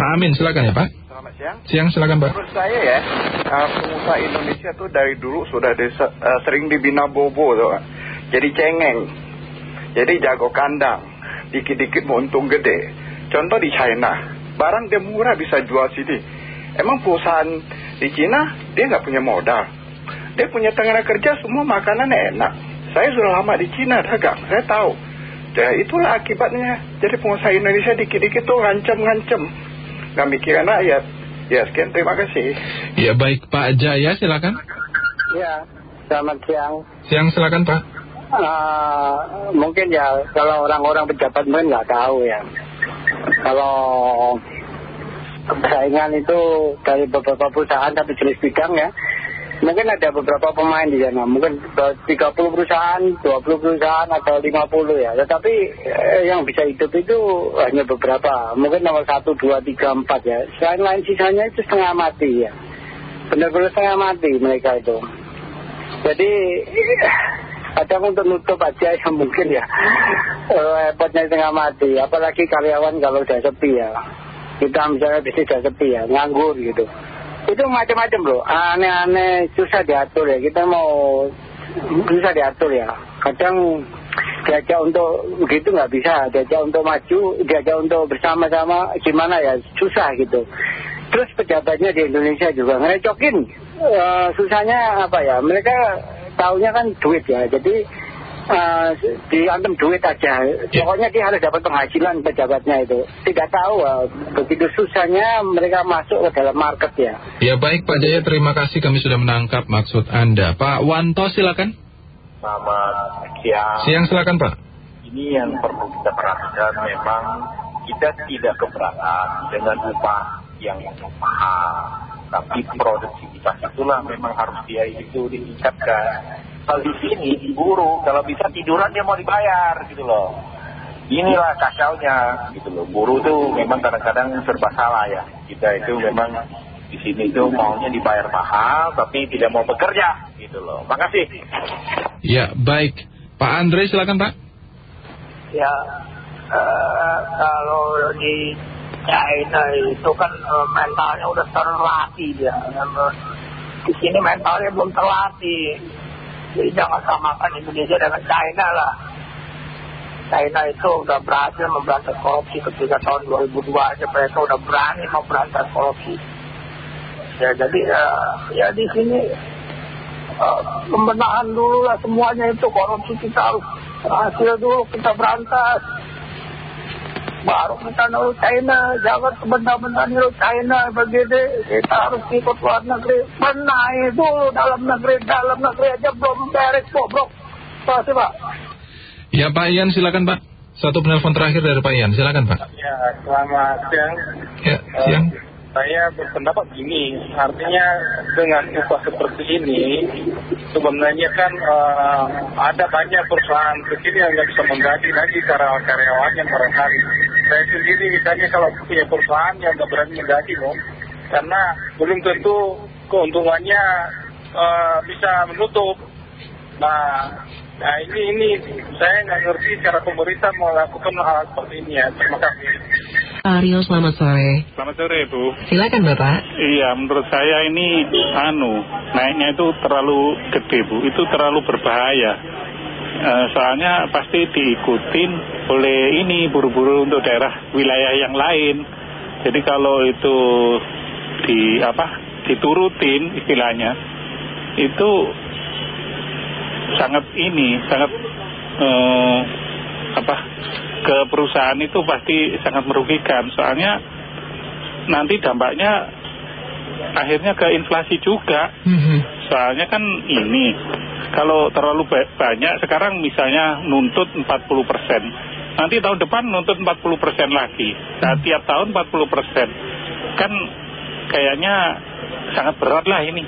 Pak Amin, silakan ya Pak. Selamat siang. Siang, silakan Pak. Menurut saya ya, uh, pengusaha Indonesia tuh dari dulu sudah desa- uh, sering dibina bobo tuh. Pak. Jadi cengeng. Jadi jago kandang. Dikit-dikit mau untung gede. Contoh di China, barang dia murah bisa jual sini. Emang perusahaan di Cina dia nggak punya modal. Dia punya tenaga kerja semua makanan enak. Saya sudah lama di Cina dagang, saya tahu. Ya itulah akibatnya. Jadi pengusaha Indonesia dikit-dikit tuh ngancem-ngancem. Nggak mikirin rakyat. Ya sekian terima kasih. Ya baik Pak Jaya, silakan. Ya, selamat siang. Siang, silakan Pak. Eh, mungkin ya kalau orang-orang pejabat mungkin nggak tahu ya. Kalau persaingan itu dari beberapa perusahaan satu jenis bidang ya. Mungkin ada beberapa pemain di sana. Mungkin 30 perusahaan, 20 perusahaan atau 50 ya. Tetapi eh, yang bisa hidup itu hanya beberapa. Mungkin nomor 1, 2, 3, 4 ya. Selain lain sisanya itu setengah mati ya. Benar-benar setengah mati mereka itu. Jadi kadang untuk nutup aja ya mungkin ya eh, repotnya setengah mati apalagi karyawan kalau udah sepi ya kita misalnya bisnis udah sepi ya nganggur gitu itu macam-macam loh aneh-aneh susah diatur ya. Kita mau susah diatur ya. Kadang diajak untuk begitu nggak bisa. Diajak untuk maju diajak untuk bersama-sama gimana ya? Susah gitu. Terus pejabatnya di Indonesia juga ngerecokin. Eh, susahnya apa ya? Mereka taunya kan duit ya. Jadi eh, diantem duit aja pokoknya dia harus dapat penghasilan pejabatnya itu tidak tahu eh, begitu susahnya mereka masuk ke dalam market ya Ya baik Pak Jaya, terima kasih kami sudah menangkap maksud Anda. Pak Wanto, silakan. Selamat siang. Siang, silakan Pak. Ini yang perlu kita perhatikan memang kita tidak keberatan dengan upah yang mahal. Tapi produktivitas itulah memang harus dia itu ditingkatkan. Kalau di sini buruh kalau bisa tiduran dia mau dibayar gitu loh. Inilah kacaunya gitu loh. Buruh tuh memang kadang-kadang serba salah ya. Kita itu memang di sini itu maunya dibayar mahal tapi tidak mau bekerja gitu loh. Makasih. Ya baik. Pak Andre, silakan Pak. ya eh, kalau di China itu kan eh, mentalnya udah terlatih dia Eh, di sini mentalnya belum terlatih jadi jangan samakan Indonesia dengan China lah. China itu udah berhasil memberantas korupsi ketika tahun 2002 aja. Mereka udah berani memberantas korupsi. Ya jadi eh, ya di sini eh, pembenahan dulu lah semuanya itu. Korupsi kita harus hasil dulu kita berantas baru kita nurut China jangan sebentar-bentar nurut China begini kita harus ikut luar negeri benahi dulu dalam negeri dalam negeri aja belum beres bobrok terima kasih Pak Ya Pak Ian, silakan Pak. Satu penelpon terakhir dari Pak Ian, silakan Pak. Ya, selamat siang. Ya, siang. Saya berpendapat gini, artinya dengan upah seperti ini, sebenarnya kan eh, ada banyak perusahaan kecil yang nggak bisa menggaji lagi karyawan-karyawannya barangkali. Saya sendiri misalnya kalau punya perusahaan yang nggak berani menggaji, loh, karena belum tentu keuntungannya eh, bisa menutup. Nah, nah ini ini saya nggak ngerti cara pemerintah melakukan hal seperti ini ya. Terima kasih. Pak Aryo, selamat sore. Selamat sore Bu. Silakan Bapak. Iya, menurut saya ini anu naiknya itu terlalu gede Bu. Itu terlalu berbahaya. Eh, soalnya pasti diikutin oleh ini buru-buru untuk daerah wilayah yang lain. Jadi kalau itu di apa diturutin istilahnya itu sangat ini sangat eh, apa ke perusahaan itu pasti sangat merugikan. Soalnya nanti dampaknya akhirnya ke inflasi juga. Soalnya kan ini kalau terlalu ba- banyak sekarang misalnya nuntut 40 persen. Nanti tahun depan nuntut 40 persen lagi. Nah tiap tahun 40 persen. Kan kayaknya sangat berat lah ini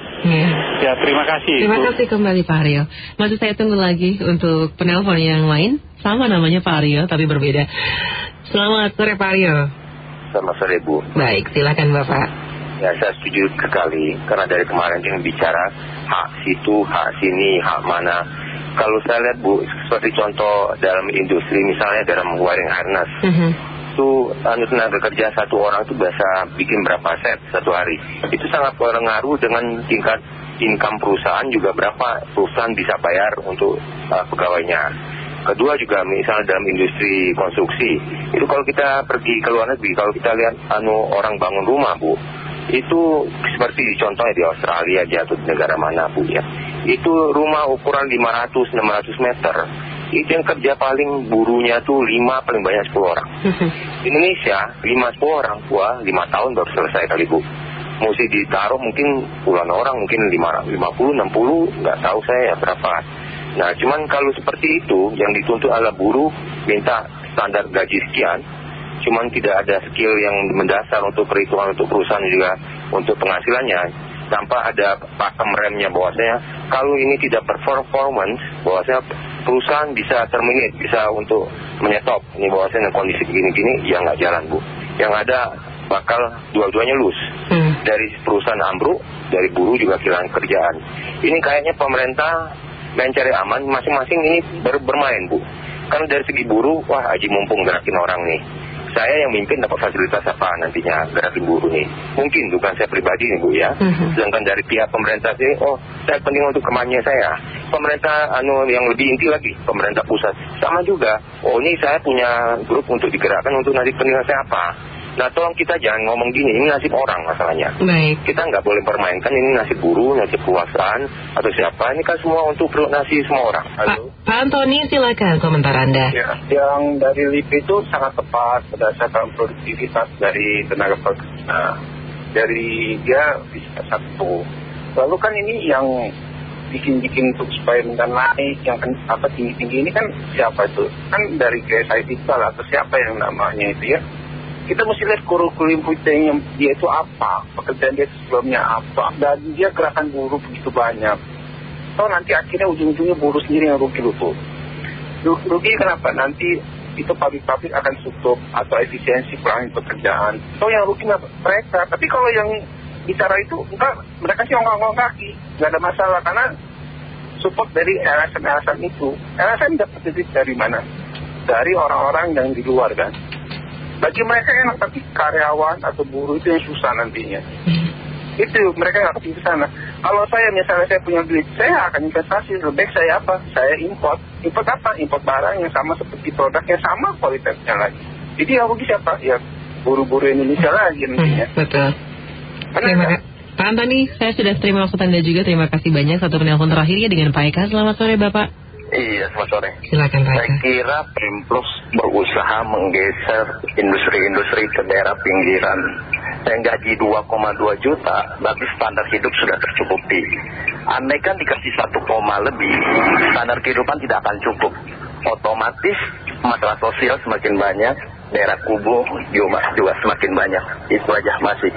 ya terima kasih Terima Bu. kasih kembali Pak Aryo. Masih saya tunggu lagi untuk penelpon yang lain. Sama namanya Pak Aryo, tapi berbeda. Selamat sore Pak Aryo. Selamat sore Bu. Baik, silakan Bapak. Ya saya setuju sekali karena dari kemarin yang bicara hak situ, hak sini, hak mana. Kalau saya lihat Bu, seperti contoh dalam industri misalnya dalam wiring harness. Mhm. itu anu tenaga kerja satu orang itu biasa bikin berapa set satu hari. Itu sangat berpengaruh dengan tingkat income perusahaan juga berapa perusahaan bisa bayar untuk uh, pegawainya. Kedua juga misalnya dalam industri konstruksi, itu kalau kita pergi ke luar negeri, kalau kita lihat anu orang bangun rumah bu, itu seperti contohnya di Australia aja atau di negara mana bu ya, itu rumah ukuran 500-600 meter, itu yang kerja paling burunya tuh 5 paling banyak 10 orang. Indonesia 5-10 orang, wah 5 tahun baru selesai kali bu. Mesti ditaruh mungkin puluhan orang, mungkin 50, 60, nggak tahu saya ya berapa. Nah cuman kalau seperti itu yang dituntut adalah buruh minta standar gaji sekian, cuman tidak ada skill yang mendasar untuk perhitungan untuk perusahaan juga untuk penghasilannya tanpa ada pakem remnya bahwasanya kalau ini tidak performance bahwasanya perusahaan bisa terminate bisa untuk menyetop. Ini bahwasanya kondisi begini-gini ya nggak jalan bu. Yang ada bakal dua-duanya lus. Dari perusahaan ambruk dari buruh juga kehilangan kerjaan. Ini kayaknya pemerintah mencari aman masing-masing ini ber bermain bu. Kan dari segi buruh wah aji mumpung gerakin orang nih saya yang mimpin dapat fasilitas apa nantinya gerakin buruh nih mungkin bukan saya pribadi nih bu ya. Sedangkan dari pihak pemerintah sih oh saya penting untuk kemannya saya. Pemerintah anu yang lebih inti lagi pemerintah pusat. Sama juga oh ini saya punya grup untuk digerakkan untuk nanti penilaian saya apa Nah tolong kita jangan ngomong gini, ini nasib orang masalahnya. Baik. Kita nggak boleh permainkan ini nasib buruh, nasib kekuasaan, atau siapa. Ini kan semua untuk perut nasi semua orang. Pak, Pak Antoni silakan komentar Anda. Ya, yang dari LIP itu sangat tepat berdasarkan produktivitas dari tenaga kerja. Dari dia bisa satu. Lalu kan ini yang bikin-bikin untuk supaya minta naik yang kan apa tinggi-tinggi ini kan siapa itu? Kan dari KSI Iqbal atau siapa yang namanya itu ya? Kita mesti lihat kurikulum kita yang dia itu apa, pekerjaan dia sebelumnya apa, dan dia gerakan buruh begitu banyak. So nanti akhirnya ujung-ujungnya buruh sendiri yang rugi itu. Rugi kenapa? Nanti itu pabrik-pabrik akan tutup atau efisiensi kurangi pekerjaan. So yang rugi mereka. Tapi kalau yang bicara itu enggak, mereka sih ongkong-ongkong kaki, nggak ada masalah karena support dari LSM-LSM itu. LSM dapat duit dari mana? Dari orang-orang yang di luar kan. Bagi mereka enak, tapi karyawan atau buruh itu yang susah nantinya. Itu mereka nggak pergi ke sana. Kalau saya misalnya saya punya duit, saya akan investasi. Lebih baik saya apa? Saya import. Import apa? Import barang yang sama seperti produknya sama kualitasnya lagi. Jadi yang rugi siapa? Ya buruh-buruh Indonesia lagi nantinya. Betul. Terima kasih. Pak Antoni, saya sudah terima maksud Anda juga. Terima kasih banyak. Satu penelpon terakhir ya dengan Pak Eka. Selamat sore Bapak. Iya, selamat sore. Silakan Saya kira Pemprov berusaha menggeser industri-industri ke daerah pinggiran. Yang gaji 2,2 juta, tapi standar hidup sudah tercukupi. Andai kan dikasih 1, lebih, standar kehidupan tidak akan cukup. Otomatis masalah sosial semakin banyak, daerah kubu juga juga semakin banyak. Itu aja masih.